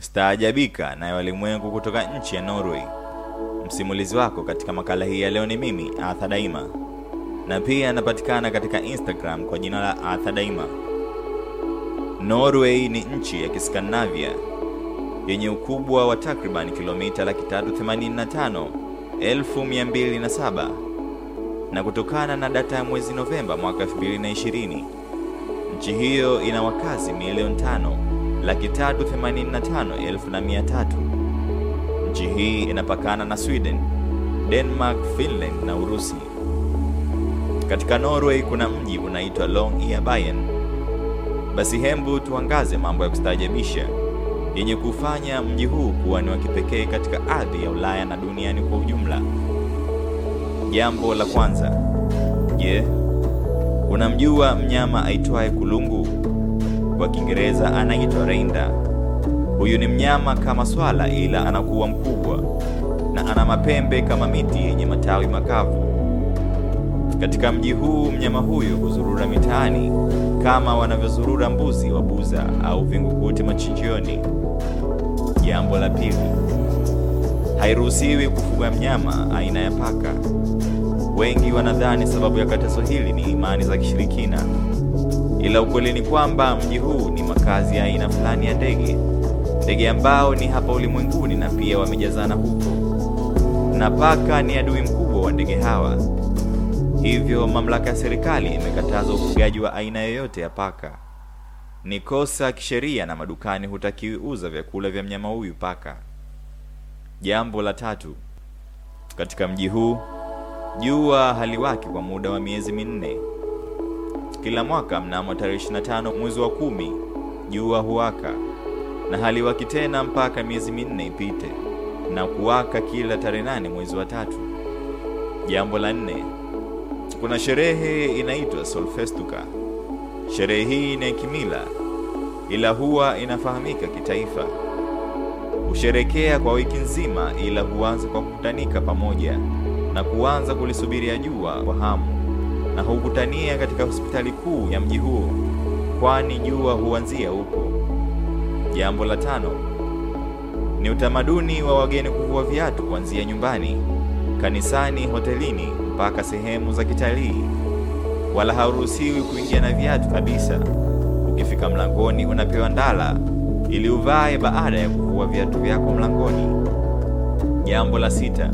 Staajabika na walimwengu kutoka nchi ya Norway. Msimulizi wako katika makala hii ya leo ni mimi Arthur Daima, na pia anapatikana katika Instagram kwa jina la Arthur Daima. Norway ni nchi ya Kiskandinavia yenye ukubwa wa takriban kilomita laki tatu themanini na saba na kutokana na data ya mwezi Novemba mwaka 2020 nchi hiyo ina wakazi milioni tano laki tatu themanini na tano elfu na mia tatu. Nchi hii inapakana na Sweden, Denmark, Finland na Urusi. Katika Norway kuna mji unaitwa Longyearbyen. Basi hembu tuangaze mambo ya kustaajabisha yenye kufanya mji huu kuwa ni wa kipekee katika ardhi ya Ulaya na duniani kwa ujumla. Jambo la kwanza, je, yeah, unamjua mnyama aitwaye kulungu? Kwa Kiingereza anaitwa reindeer. Huyu ni mnyama kama swala, ila anakuwa mkubwa na ana mapembe kama miti yenye matawi makavu. Katika mji huu mnyama huyu huzurura mitaani kama wanavyozurura mbuzi wa buza au vingukuti machinjioni. Jambo la pili, hairuhusiwi kufuga mnyama aina ya paka. Wengi wanadhani sababu ya katazo hili ni imani za kishirikina, ila ukweli ni kwamba mji huu ni makazi ya aina fulani ya ndege, ndege ambao ni hapa ulimwenguni na pia wamejazana huko, na paka ni adui mkubwa wa ndege hawa. Hivyo mamlaka ya serikali imekataza ufugaji wa aina yoyote ya paka. Ni kosa kisheria na madukani hutakiwi uza vyakula vya mnyama huyu paka. Jambo la tatu, katika mji huu jua haliwaki kwa muda wa miezi minne. Kila mwaka mnamo tarehe 25 mwezi wa kumi jua huwaka na haliwaki tena mpaka miezi minne ipite na kuwaka kila tarehe nane mwezi wa tatu. Jambo la nne, kuna sherehe inaitwa Solfestuka. Sherehe hii ni kimila, ila huwa inafahamika kitaifa. Husherekea kwa wiki nzima, ila huanza kwa kukutanika pamoja na kuanza kulisubiria jua kwa hamu, na hukutania katika hospitali kuu ya mji huo, kwani jua huanzia huko. Jambo la tano ni utamaduni wa wageni kuvua viatu kuanzia nyumbani, kanisani, hotelini mpaka sehemu za kitalii. Wala hauruhusiwi kuingia na viatu kabisa. Ukifika mlangoni, unapewa ndala ili uvae baada ya kuvua viatu vyako mlangoni. Jambo la sita,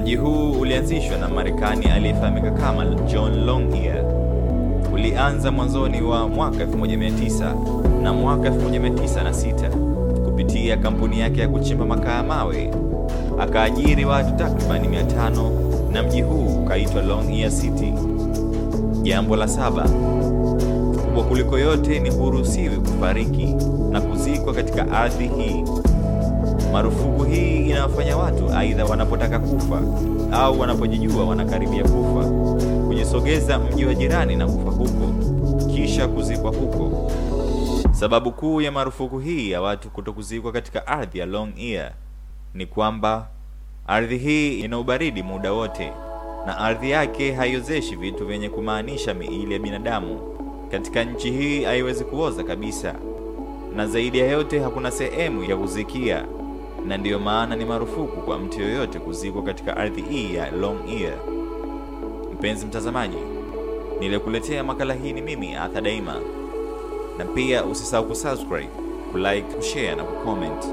mji huu ulianzishwa na Marekani aliyefahamika kama John Longyear. Ulianza mwanzoni wa mwaka 1900 na mwaka 1906 kupitia kampuni yake ya kuchimba makaa ya mawe akaajiri watu takribani 500 na mji huu ukaitwa Longyear City. Jambo la saba, kubwa kuliko yote ni huruhusiwi kufariki na kuzikwa katika ardhi hii. Marufuku hii inawafanya watu aidha wanapotaka kufa au wanapojijua wanakaribia kufa kujisogeza mji wa jirani na kufa huko kisha kuzikwa huko. Sababu kuu ya marufuku hii ya watu kutokuzikwa katika ardhi ya Long Ear ni kwamba ardhi hii ina ubaridi muda wote na ardhi yake haiozeshi vitu vyenye kumaanisha miili ya binadamu. Katika nchi hii haiwezi kuoza kabisa, na zaidi ya yote hakuna sehemu ya kuzikia, na ndiyo maana ni marufuku kwa mtu yoyote kuzikwa katika ardhi hii ya Long Ear. Mpenzi mtazamaji, nilikuletea makala hii ni mimi Arthur Daima, na pia usisahau kusubscribe, kulike, kushare na kucomment.